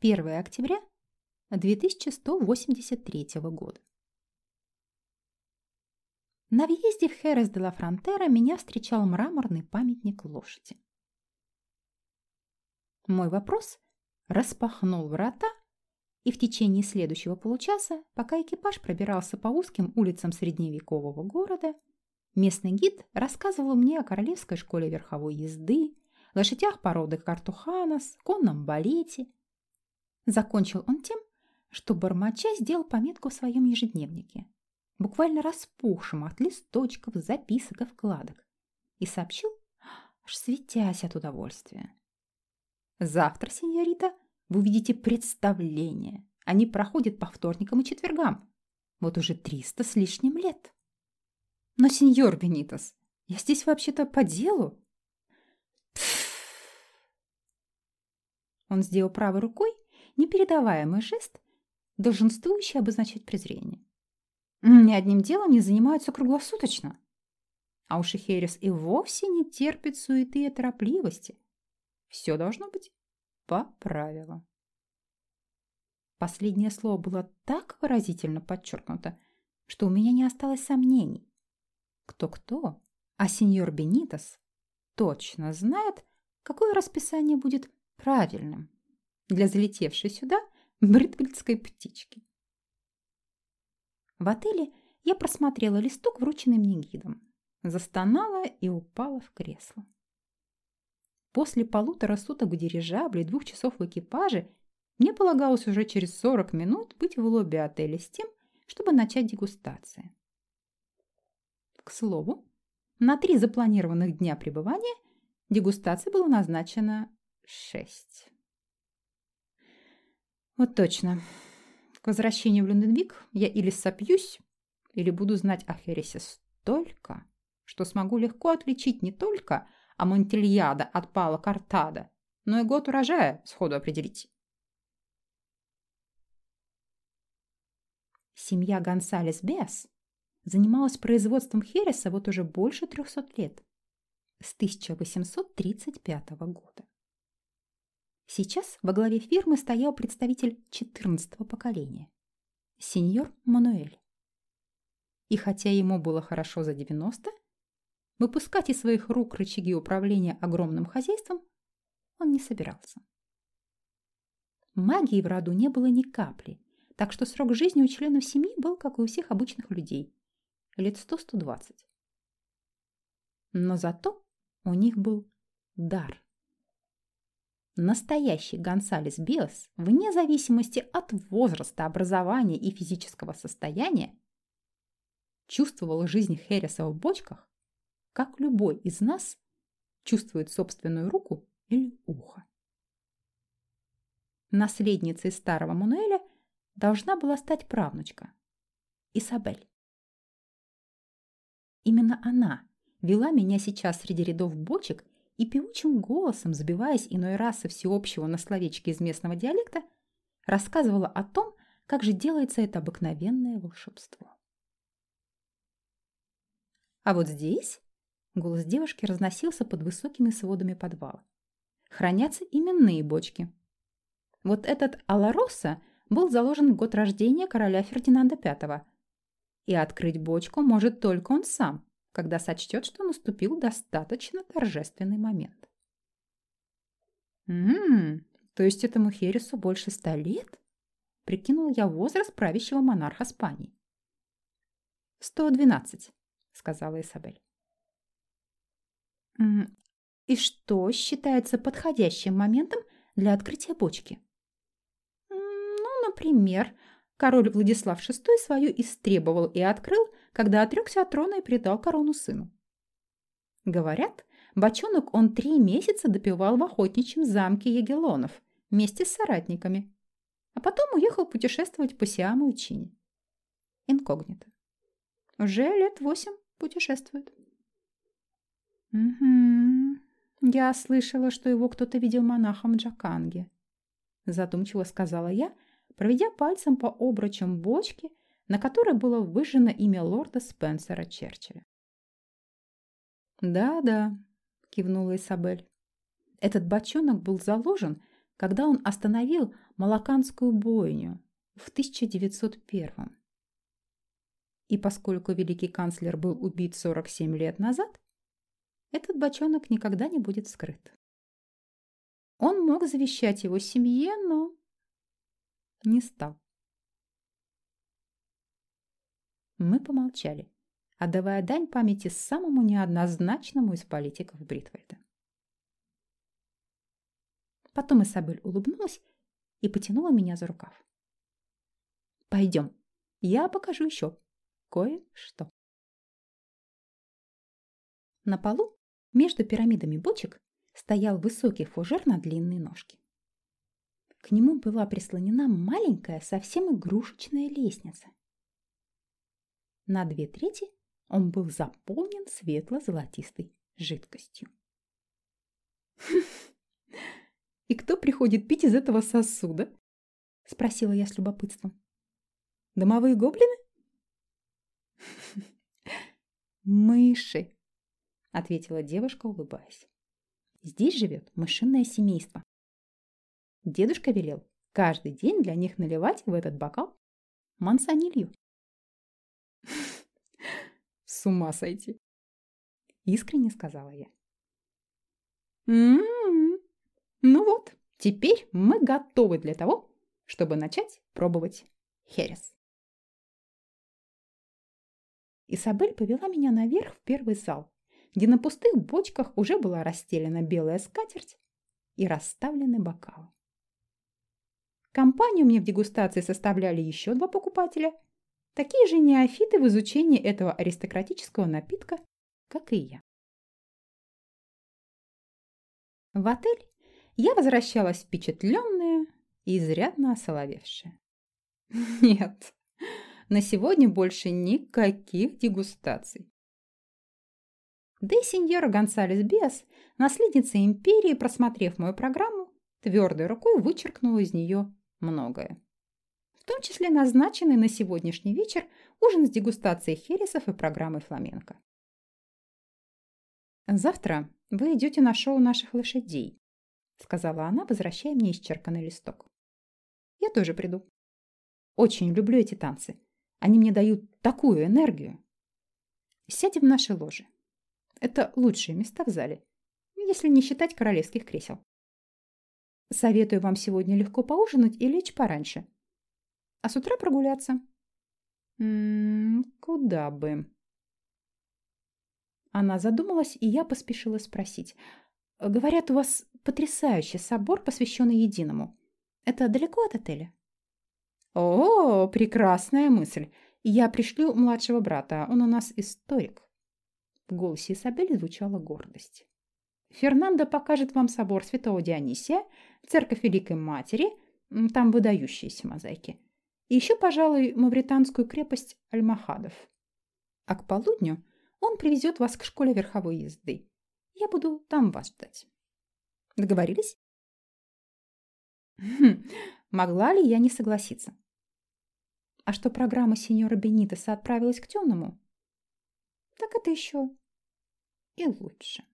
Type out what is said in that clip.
1 октября 2183 года. На въезде в Херес де ла Фронтера меня встречал мраморный памятник лошади. Мой вопрос распахнул врата, и в течение следующего получаса, пока экипаж пробирался по узким улицам средневекового города, местный гид рассказывал мне о королевской школе верховой езды, лошадях породы Картуханас, конном балете. Закончил он тем, что бормоча сделал пометку в своем ежедневнике – буквально распухшим от листочков, записок и вкладок, и сообщил, аж светясь от удовольствия. «Завтра, сеньорита, вы увидите представление. Они проходят по вторникам и четвергам. Вот уже триста с лишним лет». «Но, сеньор Бенитос, я здесь вообще-то по делу». Он сделал правой рукой непередаваемый жест, долженствующий обозначать презрение. Ни одним делом не занимаются круглосуточно. А уж и Херес и вовсе не терпит суеты и торопливости. Все должно быть по правилам. Последнее слово было так выразительно подчеркнуто, что у меня не осталось сомнений. Кто-кто, а сеньор Бенитос точно знает, какое расписание будет правильным для залетевшей сюда бритвельдской птички. В отеле я просмотрела листок, врученный мне гидом. Застонала и упала в кресло. После полутора суток в дирижабле и двух часов в экипаже мне полагалось уже через 40 минут быть в лобби отеля с тем, чтобы начать дегустации. К слову, на три запланированных дня пребывания дегустации было назначено шесть. Вот точно, к возвращению в Люнденвик я или сопьюсь, или буду знать о Хересе столько, что смогу легко отличить не только Амонтильяда от Пала Картада, но и год урожая сходу определить. Семья Гонсалес Бес занималась производством Хереса вот уже больше 300 лет, с 1835 года. Сейчас во главе фирмы стоял представитель 14-го поколения – сеньор Мануэль. И хотя ему было хорошо за 90, выпускать из своих рук рычаги управления огромным хозяйством он не собирался. Магии в роду не было ни капли, так что срок жизни у членов семьи был, как и у всех обычных людей – лет 100-120. Но зато у них был дар – Настоящий Гонсалес Биос, вне зависимости от возраста, образования и физического состояния, чувствовал жизнь Хереса в бочках, как любой из нас чувствует собственную руку или ухо. Наследницей старого Мануэля должна была стать правнучка Исабель. Именно она вела меня сейчас среди рядов бочек и певучим голосом, забиваясь иной раз со всеобщего на словечки из местного диалекта, рассказывала о том, как же делается это обыкновенное волшебство. А вот здесь голос девушки разносился под высокими сводами подвала. Хранятся именные бочки. Вот этот Алароса был заложен в год рождения короля Фердинанда V. И открыть бочку может только он сам, когда сочтет, что наступил достаточно торжественный момент. «Ммм, то есть этому Хересу больше ста лет?» Прикинул я возраст правящего монарха Спании. «Сто двенадцать», — сказала Исабель. «И что считается подходящим моментом для открытия бочки?» «Ну, например, король Владислав VI свою истребовал и открыл когда отрекся от трона и передал корону сыну. Говорят, бочонок он три месяца допивал в охотничьем замке Егелонов вместе с соратниками, а потом уехал путешествовать по Сиаму и Чине. Инкогнито. Уже лет восемь путешествует. Угу. Я слышала, что его кто-то видел монахом Джаканге. Задумчиво сказала я, проведя пальцем по обручам бочки на которой было выжжено имя лорда Спенсера Черчилля. «Да-да», – кивнула Исабель. «Этот бочонок был заложен, когда он остановил Малаканскую бойню в 1901 И поскольку великий канцлер был убит 47 лет назад, этот бочонок никогда не будет вскрыт. Он мог завещать его семье, но не стал. Мы помолчали, отдавая дань памяти самому неоднозначному из политиков Бритвейда. Потом Исабель улыбнулась и потянула меня за рукав. «Пойдем, я покажу еще кое-что». На полу между пирамидами бочек стоял высокий фужер на длинной ножке. К нему была прислонена маленькая, совсем игрушечная лестница. На две трети он был заполнен светло-золотистой жидкостью. «И кто приходит пить из этого сосуда?» – спросила я с любопытством. «Домовые гоблины?» «Мыши!» – ответила девушка, улыбаясь. «Здесь живет мышиное семейство. Дедушка велел каждый день для них наливать в этот бокал мансонилью. С ума сойти. Искренне сказала я. М-м-м. Ну вот, теперь мы готовы для того, чтобы начать пробовать херес. Исабель повела меня наверх в первый зал, где на пустых бочках уже была расстелена белая скатерть и расставлены бокалы. Компанию мне в дегустации составляли еще два покупателя – Такие же неофиты в изучении этого аристократического напитка, как и я. В отель я возвращалась впечатленная и изрядно осоловевшая. Нет, на сегодня больше никаких дегустаций. Да и сеньора Гонсалес Биас, наследница империи, просмотрев мою программу, твердой рукой вычеркнула из нее многое том числе назначенный на сегодняшний вечер ужин с дегустацией хересов и программой фламенко. «Завтра вы идете на шоу наших лошадей», сказала она, возвращая мне исчерканный листок. «Я тоже приду. Очень люблю эти танцы. Они мне дают такую энергию. Сядем в наши ложи. Это лучшие места в зале, если не считать королевских кресел. Советую вам сегодня легко поужинать и лечь пораньше а с утра прогуляться. М -м, куда бы? Она задумалась, и я поспешила спросить. Говорят, у вас потрясающий собор, посвященный единому. Это далеко от отеля? О, прекрасная мысль. Я пришлю младшего брата, он у нас историк. В голосе Изабели звучала гордость. Фернандо покажет вам собор святого Дионисия, церковь Великой Матери, там выдающиеся мозаики. И еще, пожалуй, мавританскую крепость Альмахадов. А к полудню он привезет вас к школе верховой езды. Я буду там вас ждать. Договорились? Хм, могла ли я не согласиться? А что программа сеньора Бенитеса отправилась к темному? Так это еще и лучше.